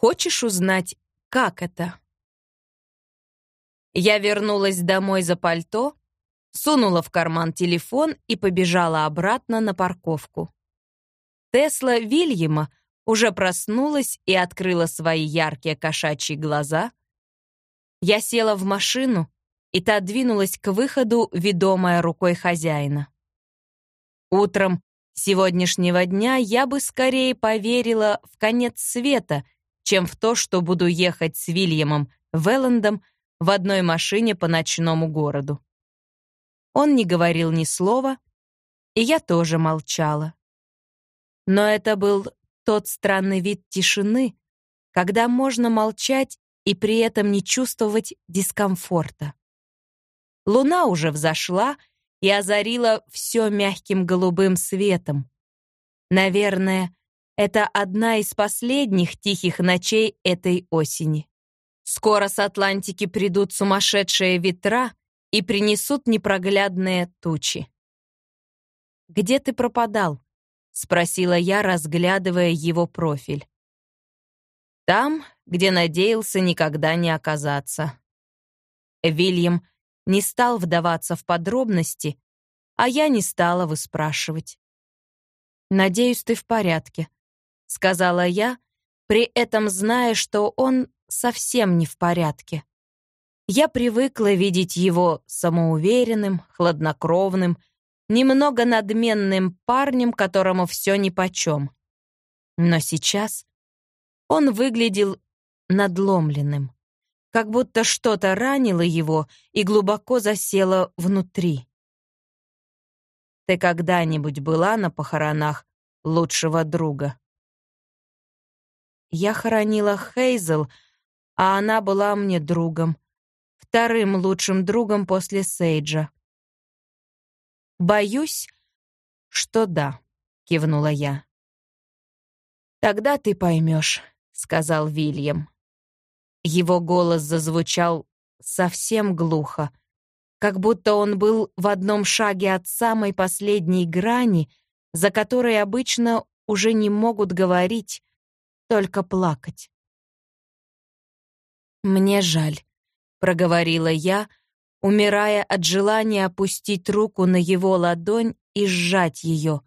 Хочешь узнать, как это?» Я вернулась домой за пальто, сунула в карман телефон и побежала обратно на парковку. Тесла Вильяма уже проснулась и открыла свои яркие кошачьи глаза. Я села в машину, и та двинулась к выходу, ведомая рукой хозяина. Утром сегодняшнего дня я бы скорее поверила в конец света, чем в то, что буду ехать с Вильямом Веллендом в одной машине по ночному городу. Он не говорил ни слова, и я тоже молчала. Но это был тот странный вид тишины, когда можно молчать и при этом не чувствовать дискомфорта. Луна уже взошла и озарила все мягким голубым светом. Наверное, это одна из последних тихих ночей этой осени. Скоро с Атлантики придут сумасшедшие ветра и принесут непроглядные тучи. «Где ты пропадал?» — спросила я, разглядывая его профиль. «Там, где надеялся никогда не оказаться». Вильям не стал вдаваться в подробности, а я не стала выспрашивать. «Надеюсь, ты в порядке», — сказала я, при этом зная, что он совсем не в порядке. Я привыкла видеть его самоуверенным, хладнокровным, немного надменным парнем, которому все нипочем. Но сейчас он выглядел надломленным, как будто что-то ранило его и глубоко засело внутри. «Ты когда-нибудь была на похоронах лучшего друга?» Я хоронила Хейзел, а она была мне другом, вторым лучшим другом после Сейджа. «Боюсь, что да», — кивнула я. «Тогда ты поймешь», — сказал Вильям. Его голос зазвучал совсем глухо, как будто он был в одном шаге от самой последней грани, за которой обычно уже не могут говорить, только плакать. «Мне жаль», проговорила я, умирая от желания опустить руку на его ладонь и сжать ее,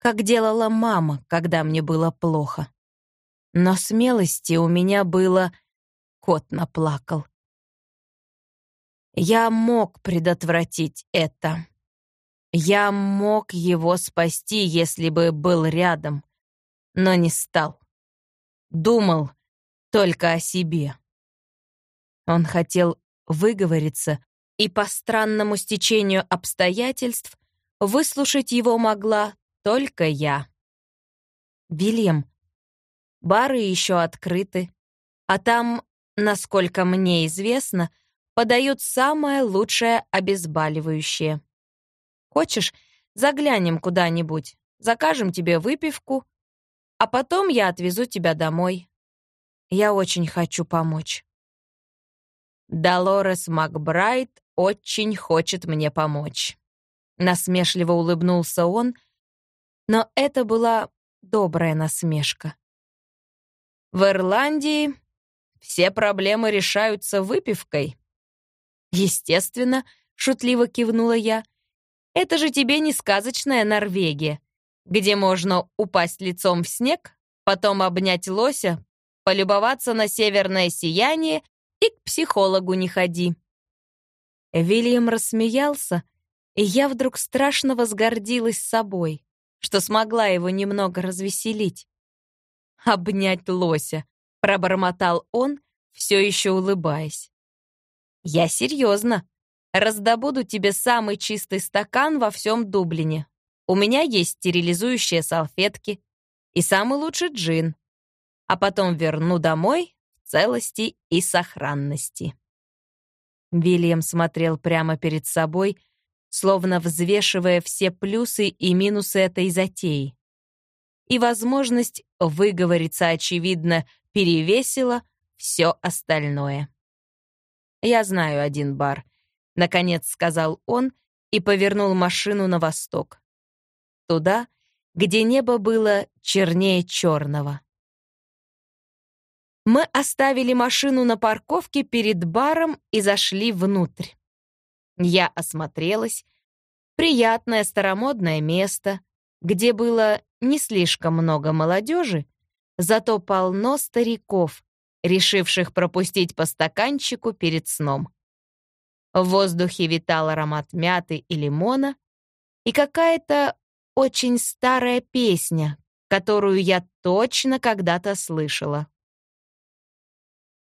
как делала мама, когда мне было плохо. Но смелости у меня было... Кот наплакал. Я мог предотвратить это. Я мог его спасти, если бы был рядом, но не стал. Думал только о себе. Он хотел выговориться, и по странному стечению обстоятельств выслушать его могла только я. Вильям, бары еще открыты, а там, насколько мне известно, подают самое лучшее обезболивающее. Хочешь, заглянем куда-нибудь, закажем тебе выпивку, а потом я отвезу тебя домой. Я очень хочу помочь. Долорес Макбрайт очень хочет мне помочь. Насмешливо улыбнулся он, но это была добрая насмешка. В Ирландии все проблемы решаются выпивкой. Естественно, шутливо кивнула я. Это же тебе не сказочная Норвегия, где можно упасть лицом в снег, потом обнять лося, полюбоваться на северное сияние и к психологу не ходи». Вильям рассмеялся, и я вдруг страшно возгордилась собой, что смогла его немного развеселить. «Обнять лося», — пробормотал он, все еще улыбаясь. «Я серьезно. Раздобуду тебе самый чистый стакан во всем Дублине. У меня есть стерилизующие салфетки и самый лучший джин. А потом верну домой целости и сохранности. Вильям смотрел прямо перед собой, словно взвешивая все плюсы и минусы этой затеи. И возможность выговориться, очевидно, перевесила все остальное. «Я знаю один бар», — наконец сказал он и повернул машину на восток. Туда, где небо было чернее черного. Мы оставили машину на парковке перед баром и зашли внутрь. Я осмотрелась. Приятное старомодное место, где было не слишком много молодежи, зато полно стариков, решивших пропустить по стаканчику перед сном. В воздухе витал аромат мяты и лимона и какая-то очень старая песня, которую я точно когда-то слышала.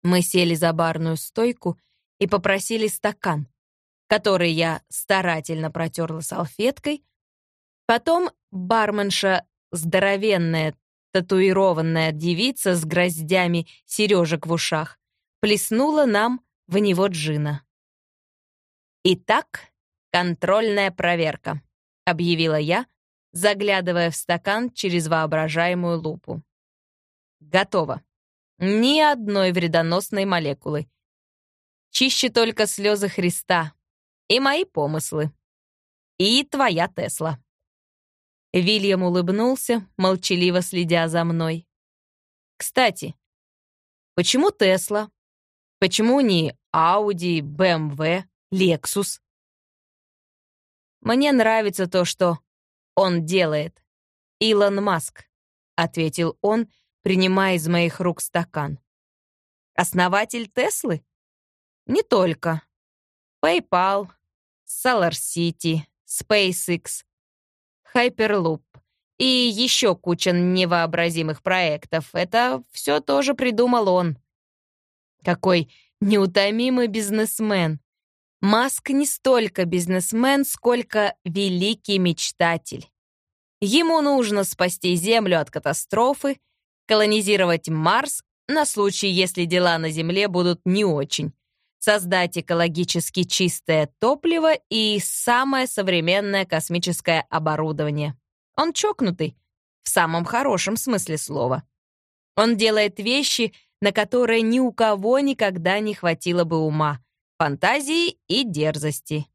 Мы сели за барную стойку и попросили стакан, который я старательно протерла салфеткой. Потом барменша, здоровенная, татуированная девица с гроздями сережек в ушах, плеснула нам в него джина. «Итак, контрольная проверка», — объявила я, заглядывая в стакан через воображаемую лупу. «Готово. Ни одной вредоносной молекулы. Чище только слезы Христа и мои помыслы. И твоя Тесла». Вильям улыбнулся, молчаливо следя за мной. «Кстати, почему Тесла? Почему не Ауди, БМВ, Лексус?» «Мне нравится то, что он делает. Илон Маск», — ответил он, принимая из моих рук стакан. «Основатель Теслы?» «Не только. PayPal, SolarCity, SpaceX, Hyperloop и еще куча невообразимых проектов. Это все тоже придумал он. Какой неутомимый бизнесмен. Маск не столько бизнесмен, сколько великий мечтатель. Ему нужно спасти Землю от катастрофы, колонизировать Марс на случай, если дела на Земле будут не очень, создать экологически чистое топливо и самое современное космическое оборудование. Он чокнутый, в самом хорошем смысле слова. Он делает вещи, на которые ни у кого никогда не хватило бы ума — фантазии и дерзости.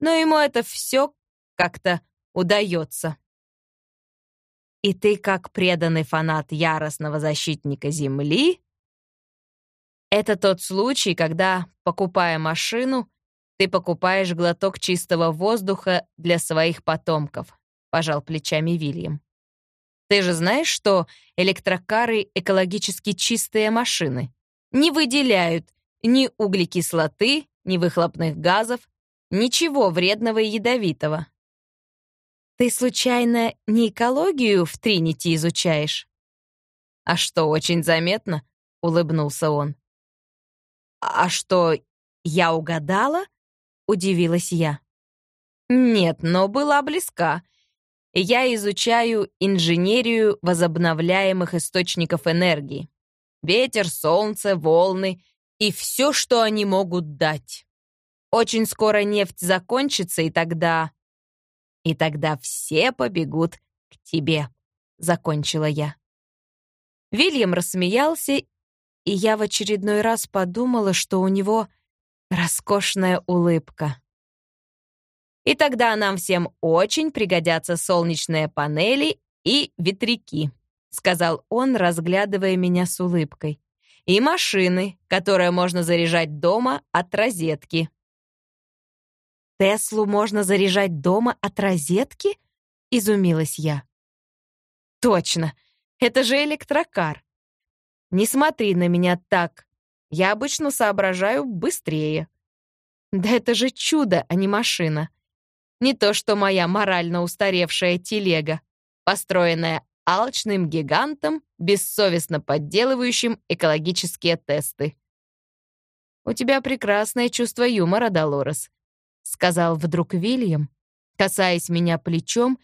Но ему это все как-то удается. И ты, как преданный фанат яростного защитника Земли, это тот случай, когда, покупая машину, ты покупаешь глоток чистого воздуха для своих потомков, пожал плечами Вильям. Ты же знаешь, что электрокары экологически чистые машины не выделяют ни углекислоты, ни выхлопных газов, ничего вредного и ядовитого. Ты случайно не экологию в Тринити изучаешь? А что, очень заметно? Улыбнулся он. А что, я угадала? Удивилась я. Нет, но была близка. Я изучаю инженерию возобновляемых источников энергии. Ветер, солнце, волны и все, что они могут дать. Очень скоро нефть закончится, и тогда... И тогда все побегут к тебе, — закончила я. Вильям рассмеялся, и я в очередной раз подумала, что у него роскошная улыбка. И тогда нам всем очень пригодятся солнечные панели и ветряки, сказал он, разглядывая меня с улыбкой и машины, которые можно заряжать дома от розетки. «Теслу можно заряжать дома от розетки?» — изумилась я. «Точно! Это же электрокар! Не смотри на меня так. Я обычно соображаю быстрее. Да это же чудо, а не машина. Не то что моя морально устаревшая телега, построенная алчным гигантом, бессовестно подделывающим экологические тесты. «У тебя прекрасное чувство юмора, Долорес», — сказал вдруг Вильям, касаясь меня плечом,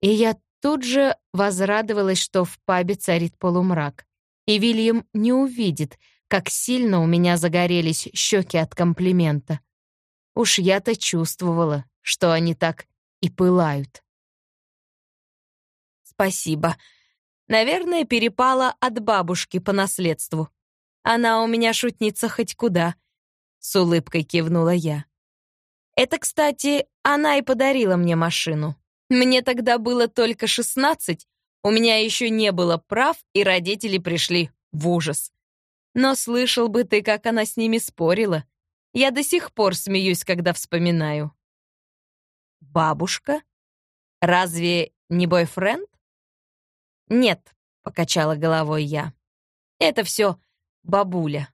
и я тут же возрадовалась, что в пабе царит полумрак, и Вильям не увидит, как сильно у меня загорелись щеки от комплимента. Уж я-то чувствовала, что они так и пылают спасибо. Наверное, перепала от бабушки по наследству. Она у меня шутница хоть куда. С улыбкой кивнула я. Это, кстати, она и подарила мне машину. Мне тогда было только 16, у меня еще не было прав, и родители пришли В ужас. Но слышал бы ты, как она с ними спорила. Я до сих пор смеюсь, когда вспоминаю. Бабушка? Разве не бойфренд? Нет, покачала головой я. Это все бабуля.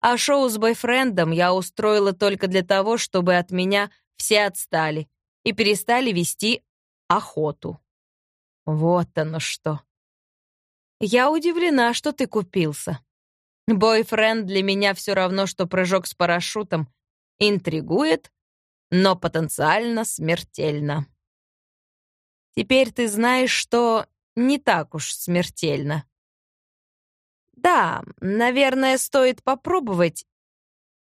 А шоу с бойфрендом я устроила только для того, чтобы от меня все отстали и перестали вести охоту. Вот оно что. Я удивлена, что ты купился. Бойфренд для меня все равно, что прыжок с парашютом. Интригует, но потенциально смертельно. Теперь ты знаешь, что не так уж смертельно. Да, наверное, стоит попробовать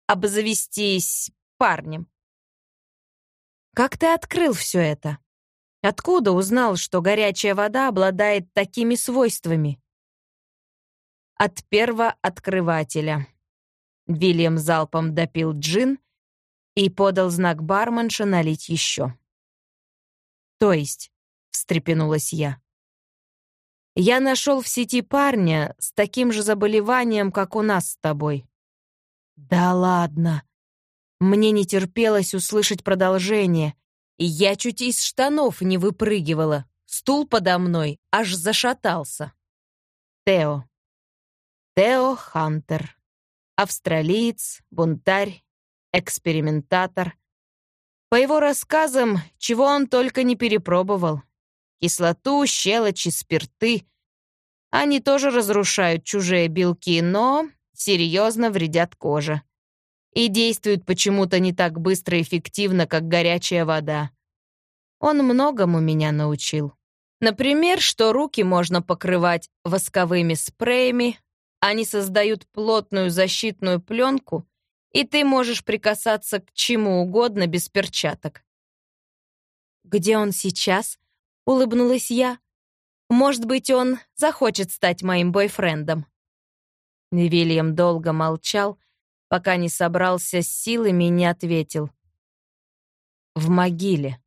обзавестись парнем. Как ты открыл все это? Откуда узнал, что горячая вода обладает такими свойствами? От первооткрывателя. Вильям залпом допил джин и подал знак барменша налить еще. То есть, встрепенулась я. Я нашел в сети парня с таким же заболеванием, как у нас с тобой. Да ладно. Мне не терпелось услышать продолжение, и я чуть из штанов не выпрыгивала. Стул подо мной аж зашатался. Тео. Тео Хантер. Австралиец, бунтарь, экспериментатор. По его рассказам, чего он только не перепробовал кислоту, щелочи, спирты. Они тоже разрушают чужие белки, но серьезно вредят коже. И действуют почему-то не так быстро и эффективно, как горячая вода. Он многому меня научил. Например, что руки можно покрывать восковыми спреями, они создают плотную защитную пленку, и ты можешь прикасаться к чему угодно без перчаток. Где он сейчас? — улыбнулась я. «Может быть, он захочет стать моим бойфрендом». Вильям долго молчал, пока не собрался с силами и не ответил. «В могиле».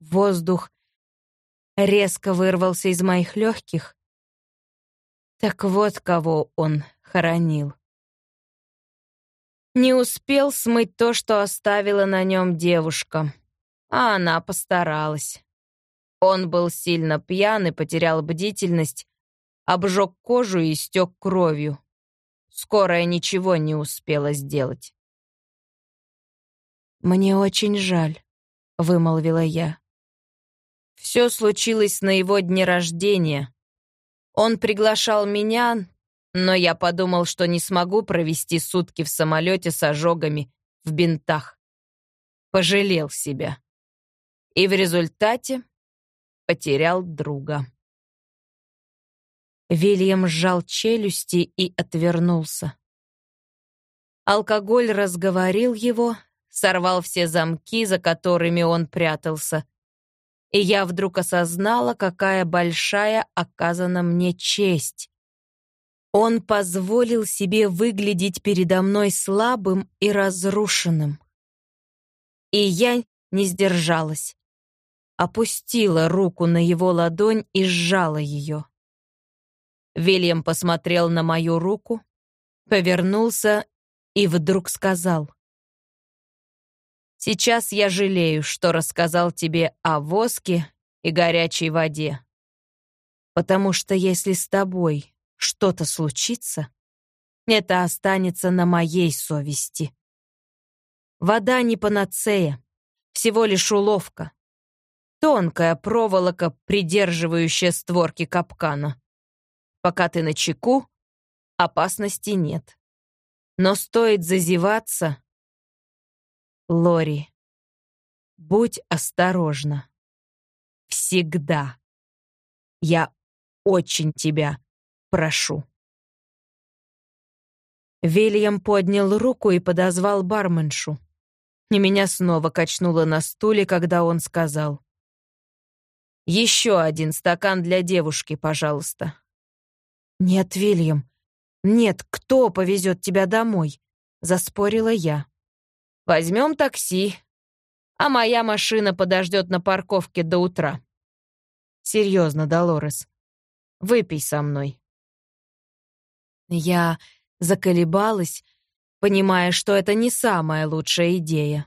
Воздух резко вырвался из моих легких. Так вот кого он хоронил. Не успел смыть то, что оставила на нем девушка а она постаралась. Он был сильно пьян и потерял бдительность, обжег кожу и истек кровью. Скорая ничего не успела сделать. «Мне очень жаль», — вымолвила я. Все случилось на его дне рождения. Он приглашал меня, но я подумал, что не смогу провести сутки в самолете с ожогами в бинтах. Пожалел себя и в результате потерял друга. Вильям сжал челюсти и отвернулся. Алкоголь разговорил его, сорвал все замки, за которыми он прятался. И я вдруг осознала, какая большая оказана мне честь. Он позволил себе выглядеть передо мной слабым и разрушенным. И я не сдержалась опустила руку на его ладонь и сжала ее. Вильям посмотрел на мою руку, повернулся и вдруг сказал. «Сейчас я жалею, что рассказал тебе о воске и горячей воде. Потому что если с тобой что-то случится, это останется на моей совести. Вода не панацея, всего лишь уловка. Тонкая проволока, придерживающая створки капкана. Пока ты на чеку, опасности нет. Но стоит зазеваться... Лори, будь осторожна. Всегда. Я очень тебя прошу. Вильям поднял руку и подозвал барменшу. И меня снова качнуло на стуле, когда он сказал. Еще один стакан для девушки, пожалуйста. Нет, Вильям. Нет, кто повезет тебя домой? Заспорила я. Возьмем такси, а моя машина подождет на парковке до утра. Серьезно, Долорес. Выпей со мной. Я заколебалась, понимая, что это не самая лучшая идея.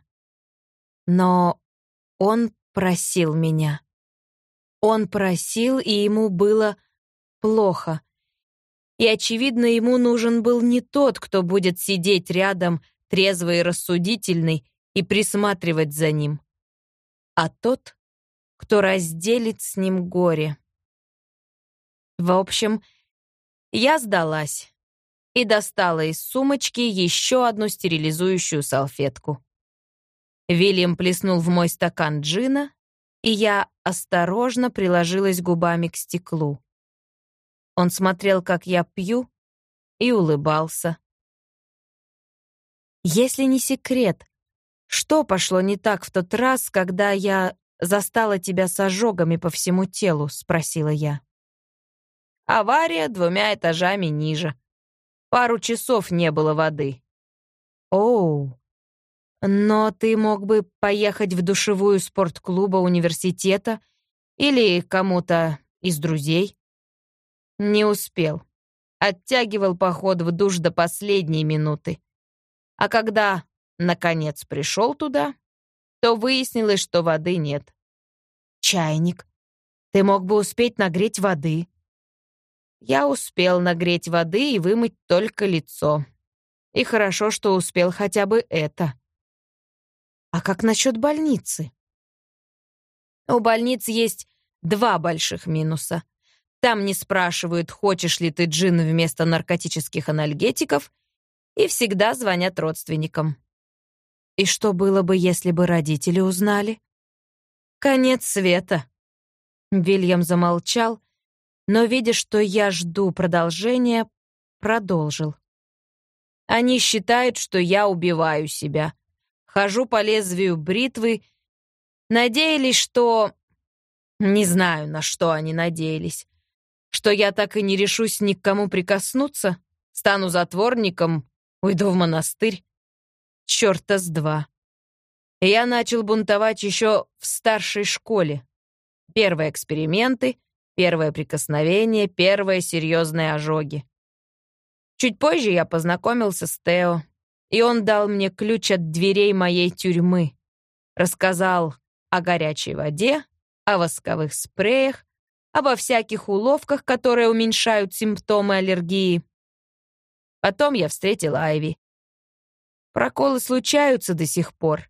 Но он просил меня. Он просил, и ему было плохо. И, очевидно, ему нужен был не тот, кто будет сидеть рядом, трезвый и рассудительный, и присматривать за ним, а тот, кто разделит с ним горе. В общем, я сдалась и достала из сумочки еще одну стерилизующую салфетку. Вильям плеснул в мой стакан джина, и я осторожно приложилась губами к стеклу. Он смотрел, как я пью, и улыбался. Если не секрет, что пошло не так в тот раз, когда я застала тебя с ожогами по всему телу?» — спросила я. «Авария двумя этажами ниже. Пару часов не было воды». «Оу, но ты мог бы поехать в душевую спортклуба университета или кому-то из друзей?» «Не успел. Оттягивал поход в душ до последней минуты. А когда наконец пришел туда, то выяснилось, что воды нет. Чайник. Ты мог бы успеть нагреть воды. Я успел нагреть воды и вымыть только лицо. И хорошо, что успел хотя бы это. А как насчет больницы? У больниц есть два больших минуса. Там не спрашивают, хочешь ли ты джин вместо наркотических анальгетиков, и всегда звонят родственникам. И что было бы, если бы родители узнали? Конец света. Вильям замолчал, но, видя, что я жду продолжения, продолжил. Они считают, что я убиваю себя. Хожу по лезвию бритвы. Надеялись, что... Не знаю, на что они надеялись. Что я так и не решусь ни к кому прикоснуться, стану затворником, уйду в монастырь черта с два. Я начал бунтовать еще в старшей школе. Первые эксперименты, первое прикосновение, первые серьезные ожоги. Чуть позже я познакомился с Тео, и он дал мне ключ от дверей моей тюрьмы. Рассказал о горячей воде, о восковых спреях, обо всяких уловках, которые уменьшают симптомы аллергии. Потом я встретил Айви. Проколы случаются до сих пор.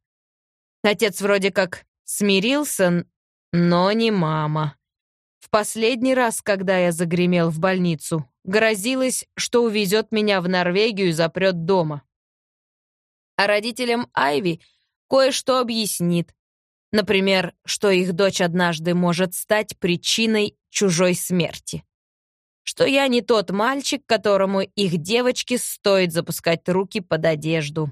Отец вроде как смирился, но не мама. В последний раз, когда я загремел в больницу, грозилось, что увезет меня в Норвегию и запрет дома. А родителям Айви кое-что объяснит. Например, что их дочь однажды может стать причиной чужой смерти. Что я не тот мальчик, которому их девочке стоит запускать руки под одежду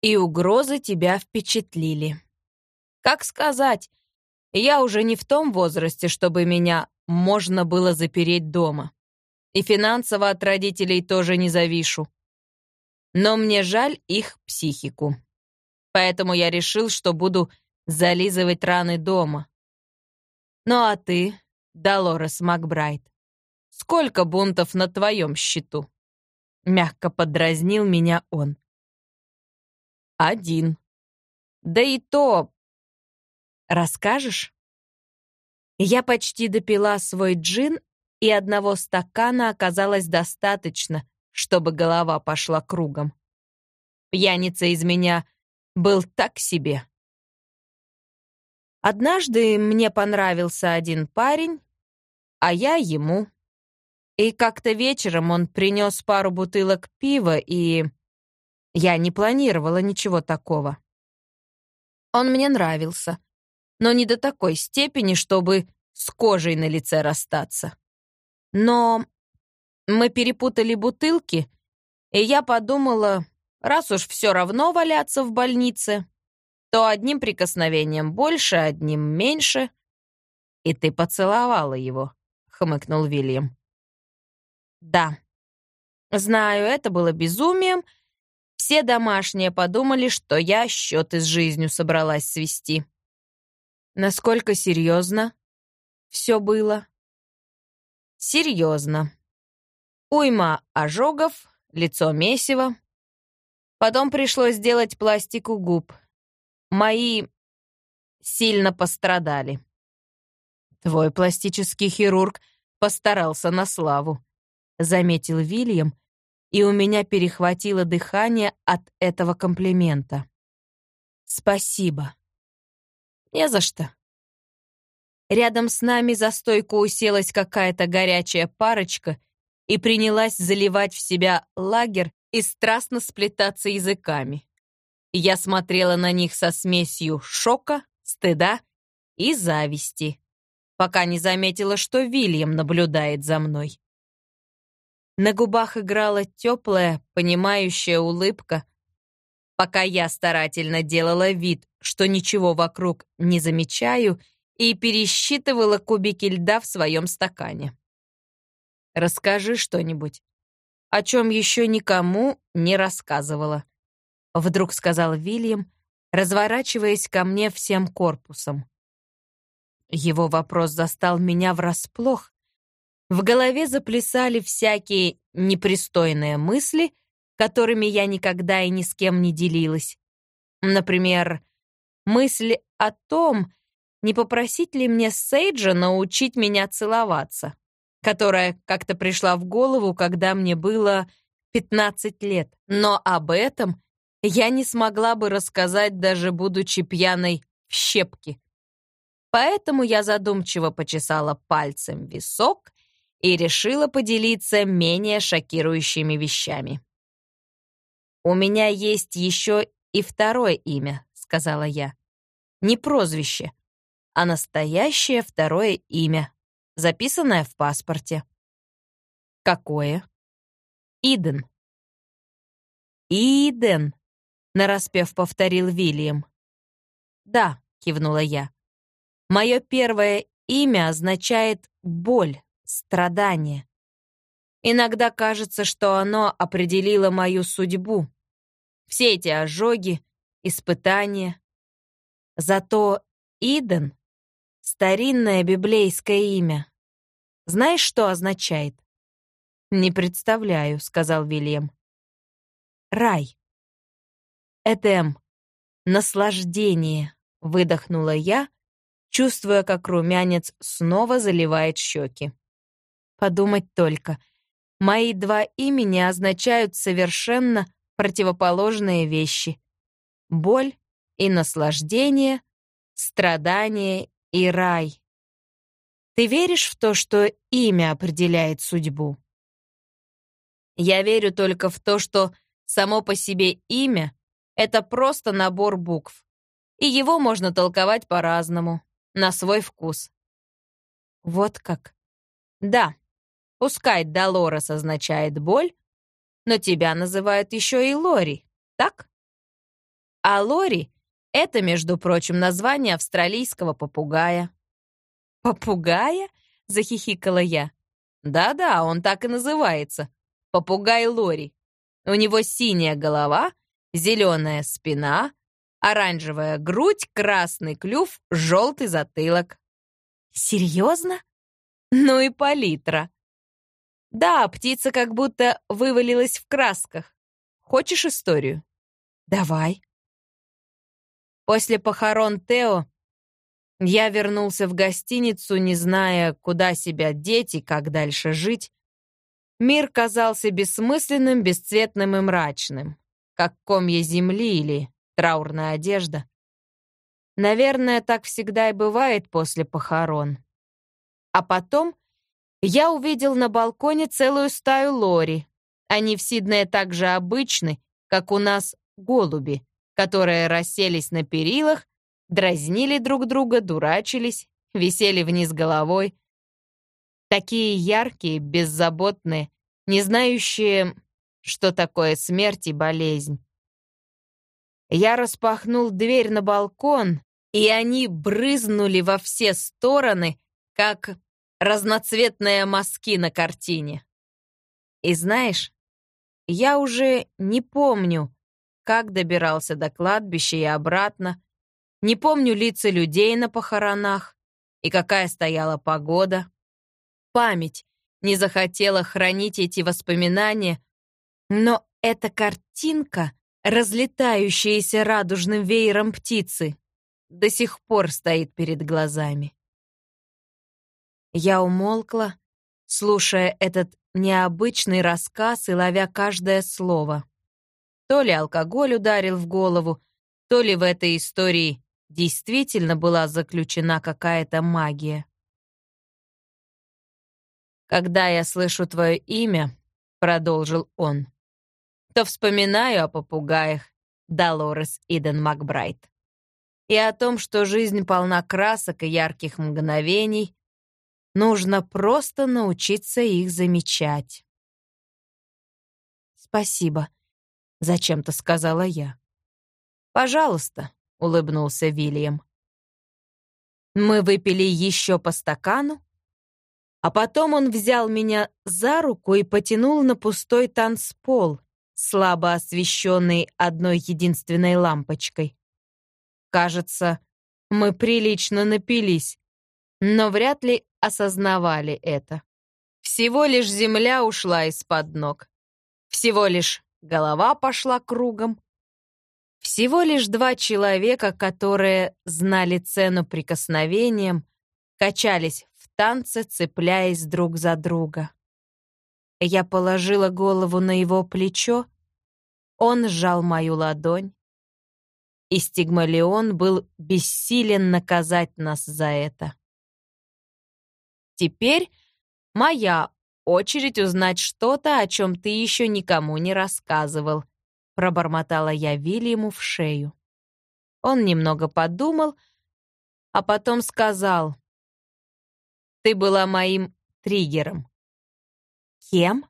и угрозы тебя впечатлили. Как сказать, я уже не в том возрасте, чтобы меня можно было запереть дома. И финансово от родителей тоже не завишу. Но мне жаль их психику. Поэтому я решил, что буду зализывать раны дома. Ну а ты, Долорес Макбрайт, сколько бунтов на твоем счету? Мягко подразнил меня он. Один. Да и то... Расскажешь? Я почти допила свой джин, и одного стакана оказалось достаточно, чтобы голова пошла кругом. Пьяница из меня был так себе. Однажды мне понравился один парень, а я ему. И как-то вечером он принес пару бутылок пива и... Я не планировала ничего такого. Он мне нравился, но не до такой степени, чтобы с кожей на лице расстаться. Но мы перепутали бутылки, и я подумала, раз уж все равно валяться в больнице, то одним прикосновением больше, одним меньше. И ты поцеловала его, хмыкнул Вильям. Да. Знаю, это было безумием, все домашние подумали, что я счеты с жизнью собралась свести. Насколько серьезно все было? Серьезно. Уйма ожогов, лицо месиво. Потом пришлось сделать пластику губ. Мои сильно пострадали. Твой пластический хирург постарался на славу, заметил Вильям, и у меня перехватило дыхание от этого комплимента. Спасибо. Не за что. Рядом с нами за стойку уселась какая-то горячая парочка и принялась заливать в себя лагерь и страстно сплетаться языками. Я смотрела на них со смесью шока, стыда и зависти, пока не заметила, что Вильям наблюдает за мной. На губах играла теплая, понимающая улыбка, пока я старательно делала вид, что ничего вокруг не замечаю, и пересчитывала кубики льда в своем стакане. «Расскажи что-нибудь, о чем еще никому не рассказывала», вдруг сказал Вильям, разворачиваясь ко мне всем корпусом. Его вопрос застал меня врасплох. В голове заплясали всякие непристойные мысли, которыми я никогда и ни с кем не делилась. Например, мысль о том, не попросить ли мне Сейджа научить меня целоваться, которая как-то пришла в голову, когда мне было 15 лет. Но об этом я не смогла бы рассказать, даже будучи пьяной в щепки. Поэтому я задумчиво почесала пальцем висок и решила поделиться менее шокирующими вещами. «У меня есть еще и второе имя», — сказала я. «Не прозвище, а настоящее второе имя, записанное в паспорте». «Какое?» «Иден». «Иден», — нараспев повторил Вильям. «Да», — кивнула я. «Мое первое имя означает боль, страдание. Иногда кажется, что оно определило мою судьбу. Все эти ожоги, испытания. Зато Иден — старинное библейское имя. Знаешь, что означает? «Не представляю», — сказал Вильям. «Рай». «Эдем. Наслаждение», — выдохнула я, чувствуя, как румянец снова заливает щеки. Подумать только. Мои два имени означают совершенно противоположные вещи. Боль и наслаждение, страдание и рай. Ты веришь в то, что имя определяет судьбу? Я верю только в то, что само по себе имя — это просто набор букв, и его можно толковать по-разному, на свой вкус. Вот как. Да, пускай Долорес означает боль, но тебя называют еще и Лори, так? А Лори — это, между прочим, название австралийского попугая. «Попугая?» — захихикала я. «Да-да, он так и называется. Попугай Лори. У него синяя голова, зеленая спина, оранжевая грудь, красный клюв, желтый затылок». «Серьезно? Ну и палитра!» Да, птица как будто вывалилась в красках. Хочешь историю? Давай. После похорон Тео я вернулся в гостиницу, не зная, куда себя деть и как дальше жить. Мир казался бессмысленным, бесцветным и мрачным, как комья земли или траурная одежда. Наверное, так всегда и бывает после похорон. А потом я увидел на балконе целую стаю лори. Они в Сиднее так же обычны, как у нас голуби, которые расселись на перилах, дразнили друг друга, дурачились, висели вниз головой. Такие яркие, беззаботные, не знающие, что такое смерть и болезнь. Я распахнул дверь на балкон, и они брызнули во все стороны, как разноцветные мазки на картине. И знаешь, я уже не помню, как добирался до кладбища и обратно, не помню лица людей на похоронах и какая стояла погода. Память не захотела хранить эти воспоминания, но эта картинка, разлетающаяся радужным веером птицы, до сих пор стоит перед глазами. Я умолкла, слушая этот необычный рассказ и ловя каждое слово. То ли алкоголь ударил в голову, то ли в этой истории действительно была заключена какая-то магия. «Когда я слышу твое имя», — продолжил он, «то вспоминаю о попугаях Долорес Иден Макбрайт и о том, что жизнь полна красок и ярких мгновений, нужно просто научиться их замечать». «Спасибо», — зачем-то сказала я. «Пожалуйста», — улыбнулся Вильям. Мы выпили еще по стакану, а потом он взял меня за руку и потянул на пустой танцпол, слабо освещенный одной единственной лампочкой. Кажется, мы прилично напились, но вряд ли осознавали это. Всего лишь земля ушла из-под ног. Всего лишь голова пошла кругом. Всего лишь два человека, которые знали цену прикосновениям, качались танце, цепляясь друг за друга. Я положила голову на его плечо, он сжал мою ладонь, и Стигмалион был бессилен наказать нас за это. Теперь моя очередь узнать что-то, о чем ты еще никому не рассказывал, пробормотала я Вильяму в шею. Он немного подумал, а потом сказал, ты была моим триггером. Кем?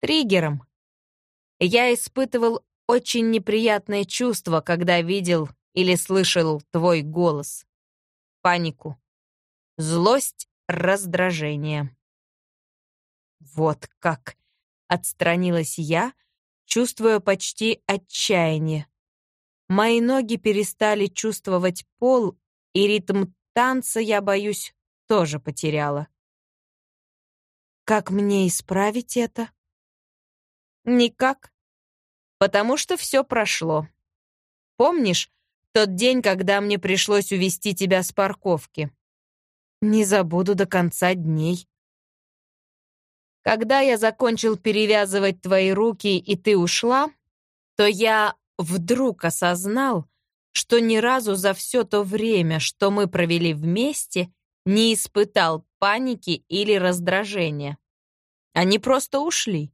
Триггером. Я испытывал очень неприятное чувство, когда видел или слышал твой голос. Панику. Злость, раздражение. Вот как отстранилась я, чувствуя почти отчаяние. Мои ноги перестали чувствовать пол, и ритм танца, я боюсь, тоже потеряла. Как мне исправить это? Никак. Потому что все прошло. Помнишь тот день, когда мне пришлось увести тебя с парковки? Не забуду до конца дней. Когда я закончил перевязывать твои руки, и ты ушла, то я вдруг осознал, что ни разу за все то время, что мы провели вместе, не испытал паники или раздражения. Они просто ушли.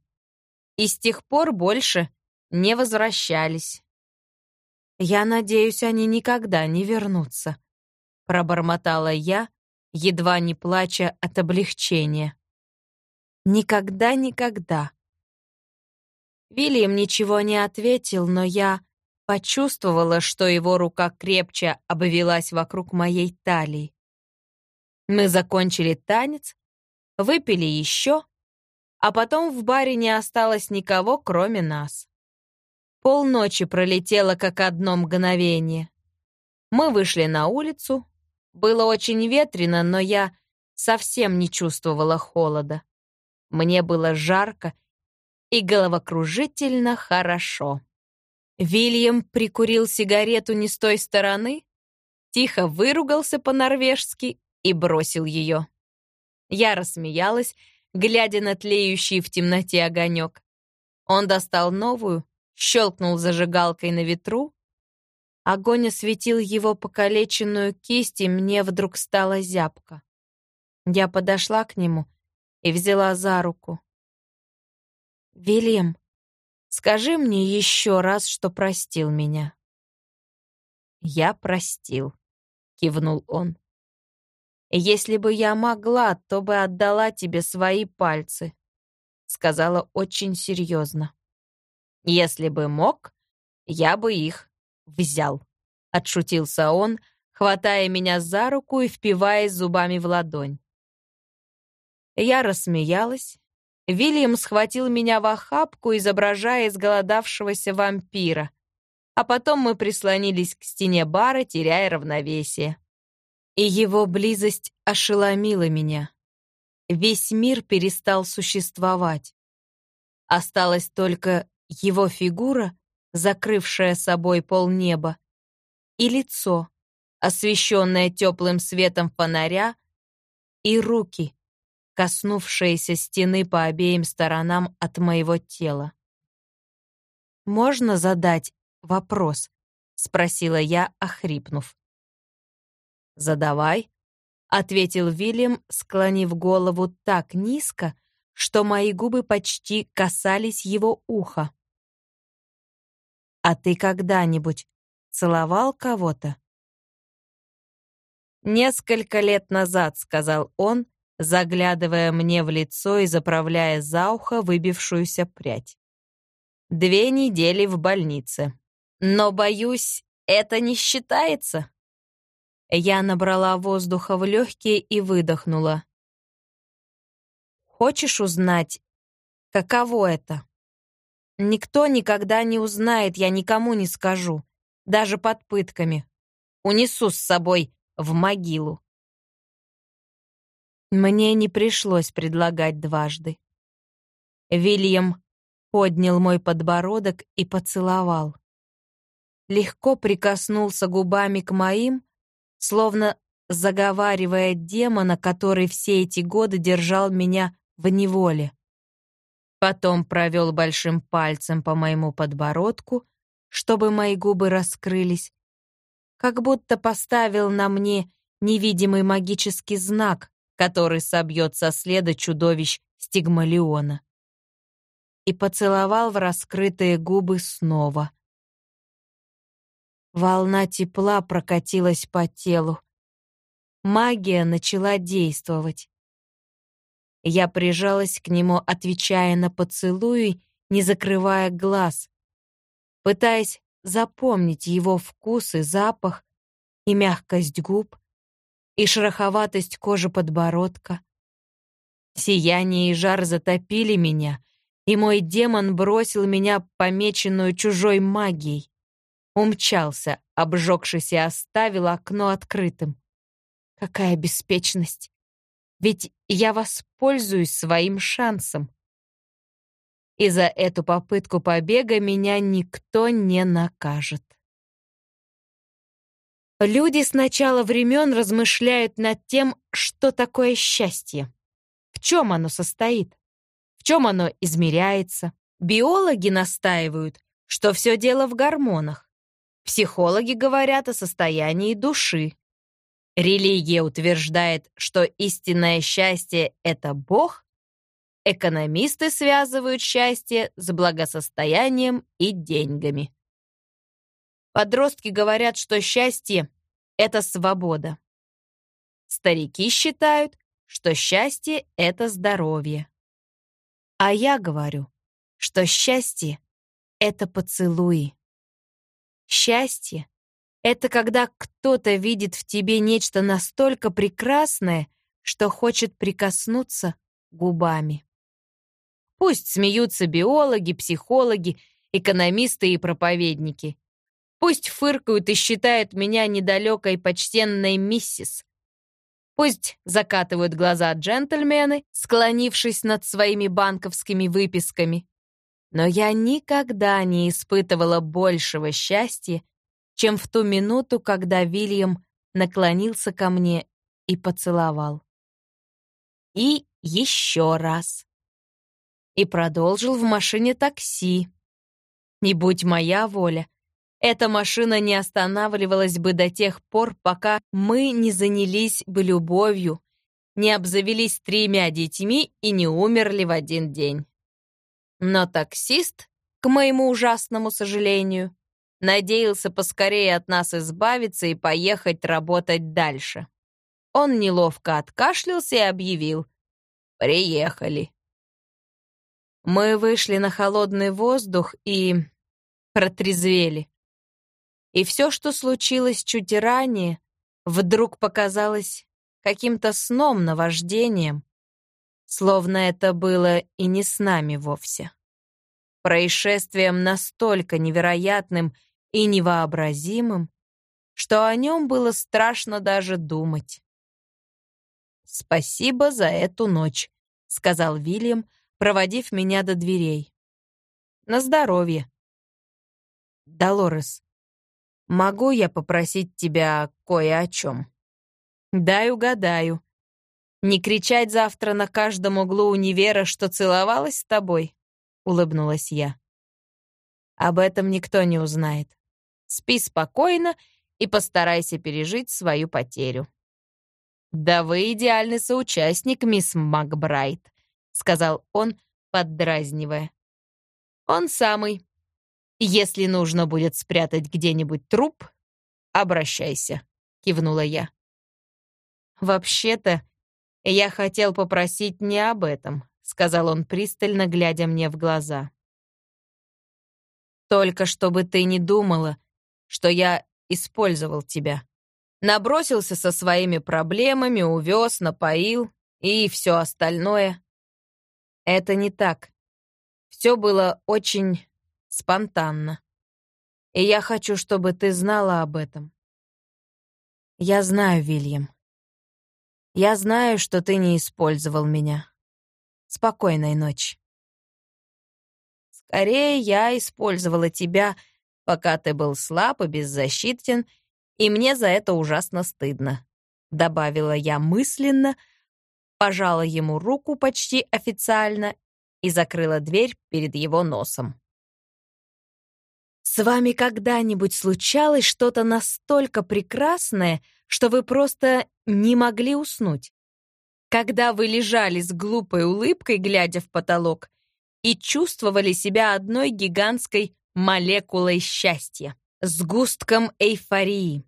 И с тех пор больше не возвращались. «Я надеюсь, они никогда не вернутся», — пробормотала я, едва не плача от облегчения. «Никогда-никогда». Вильям ничего не ответил, но я почувствовала, что его рука крепче обвелась вокруг моей талии. Мы закончили танец, выпили еще, а потом в баре не осталось никого, кроме нас. Полночи пролетело как одно мгновение. Мы вышли на улицу. Было очень ветрено, но я совсем не чувствовала холода. Мне было жарко и головокружительно хорошо. Вильям прикурил сигарету не с той стороны, тихо выругался по-норвежски и бросил ее. Я рассмеялась, глядя на тлеющий в темноте огонек. Он достал новую, щелкнул зажигалкой на ветру. Огонь осветил его покалеченную кисть, и мне вдруг стало зябко. Я подошла к нему и взяла за руку. «Вильям, скажи мне еще раз, что простил меня». «Я простил», — кивнул он. «Если бы я могла, то бы отдала тебе свои пальцы», — сказала очень серьезно. «Если бы мог, я бы их взял», — отшутился он, хватая меня за руку и впиваясь зубами в ладонь. Я рассмеялась. Вильям схватил меня в охапку, изображая изголодавшегося вампира, а потом мы прислонились к стене бара, теряя равновесие и его близость ошеломила меня. весь мир перестал существовать. Осталась только его фигура, закрывшая собой полнеба, и лицо, освещенное теплым светом фонаря, и руки, коснувшиеся стены по обеим сторонам от моего тела. «Можно задать вопрос?» — спросила я, охрипнув. «Задавай», — ответил Вильям, склонив голову так низко, что мои губы почти касались его уха. «А ты когда-нибудь целовал кого-то?» «Несколько лет назад», — сказал он, заглядывая мне в лицо и заправляя за ухо выбившуюся прядь. «Две недели в больнице. Но, боюсь, это не считается». Я набрала воздуха в легкие и выдохнула. «Хочешь узнать, каково это?» «Никто никогда не узнает, я никому не скажу, даже под пытками. Унесу с собой в могилу». Мне не пришлось предлагать дважды. Вильям поднял мой подбородок и поцеловал. Легко прикоснулся губами к моим, словно заговаривая демона, который все эти годы держал меня в неволе. Потом провел большим пальцем по моему подбородку, чтобы мои губы раскрылись, как будто поставил на мне невидимый магический знак, который собьет со следа чудовищ Стигмалиона. И поцеловал в раскрытые губы снова — Волна тепла прокатилась по телу. Магия начала действовать. Я прижалась к нему, отвечая на поцелуи, не закрывая глаз, пытаясь запомнить его вкус и запах, и мягкость губ, и шероховатость кожи подбородка. Сияние и жар затопили меня, и мой демон бросил меня помеченную чужой магией. Умчался, обжегшись и оставил окно открытым. Какая беспечность! Ведь я воспользуюсь своим шансом. И за эту попытку побега меня никто не накажет. Люди с начала времен размышляют над тем, что такое счастье. В чем оно состоит? В чем оно измеряется? Биологи настаивают, что все дело в гормонах. Психологи говорят о состоянии души. Религия утверждает, что истинное счастье — это Бог. Экономисты связывают счастье с благосостоянием и деньгами. Подростки говорят, что счастье — это свобода. Старики считают, что счастье — это здоровье. А я говорю, что счастье — это поцелуи. Счастье — это когда кто-то видит в тебе нечто настолько прекрасное, что хочет прикоснуться губами. Пусть смеются биологи, психологи, экономисты и проповедники. Пусть фыркают и считают меня недалекой почтенной миссис. Пусть закатывают глаза джентльмены, склонившись над своими банковскими выписками. Но я никогда не испытывала большего счастья, чем в ту минуту, когда Вильям наклонился ко мне и поцеловал. И еще раз. И продолжил в машине такси. Не будь моя воля, эта машина не останавливалась бы до тех пор, пока мы не занялись бы любовью, не обзавелись тремя детьми и не умерли в один день. Но таксист, к моему ужасному сожалению, надеялся поскорее от нас избавиться и поехать работать дальше. Он неловко откашлялся и объявил «Приехали». Мы вышли на холодный воздух и протрезвели. И все, что случилось чуть ранее, вдруг показалось каким-то сном, наваждением, словно это было и не с нами вовсе. Происшествием настолько невероятным и невообразимым, что о нем было страшно даже думать. «Спасибо за эту ночь», — сказал Вильям, проводив меня до дверей. «На здоровье». «Долорес, могу я попросить тебя кое о чем?» «Дай угадаю. Не кричать завтра на каждом углу универа, что целовалась с тобой?» — улыбнулась я. «Об этом никто не узнает. Спи спокойно и постарайся пережить свою потерю». «Да вы идеальный соучастник, мисс Макбрайт», — сказал он, поддразнивая. «Он самый. Если нужно будет спрятать где-нибудь труп, обращайся», — кивнула я. «Вообще-то, я хотел попросить не об этом», — сказал он пристально, глядя мне в глаза. «Только чтобы ты не думала, что я использовал тебя. Набросился со своими проблемами, увез, напоил и все остальное. Это не так. Все было очень спонтанно. И я хочу, чтобы ты знала об этом. Я знаю, Вильям. Я знаю, что ты не использовал меня. Спокойной ночи. Скорее, я использовала тебя, пока ты был слаб и беззащитен, и мне за это ужасно стыдно», — добавила я мысленно, пожала ему руку почти официально и закрыла дверь перед его носом. «С вами когда-нибудь случалось что-то настолько прекрасное, что вы просто не могли уснуть? Когда вы лежали с глупой улыбкой, глядя в потолок, и чувствовали себя одной гигантской молекулой счастья?» сгустком эйфории.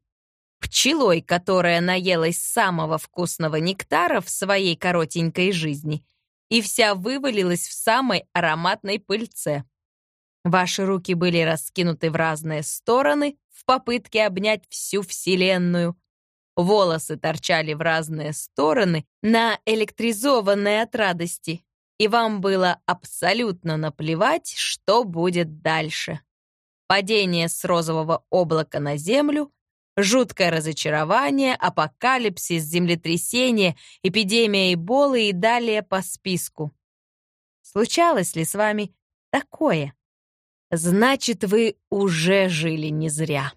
Пчелой, которая наелась самого вкусного нектара в своей коротенькой жизни и вся вывалилась в самой ароматной пыльце. Ваши руки были раскинуты в разные стороны в попытке обнять всю Вселенную. Волосы торчали в разные стороны, на электризованные от радости, и вам было абсолютно наплевать, что будет дальше падение с розового облака на землю, жуткое разочарование, апокалипсис, землетрясение, эпидемия Эболы и далее по списку. Случалось ли с вами такое? Значит, вы уже жили не зря.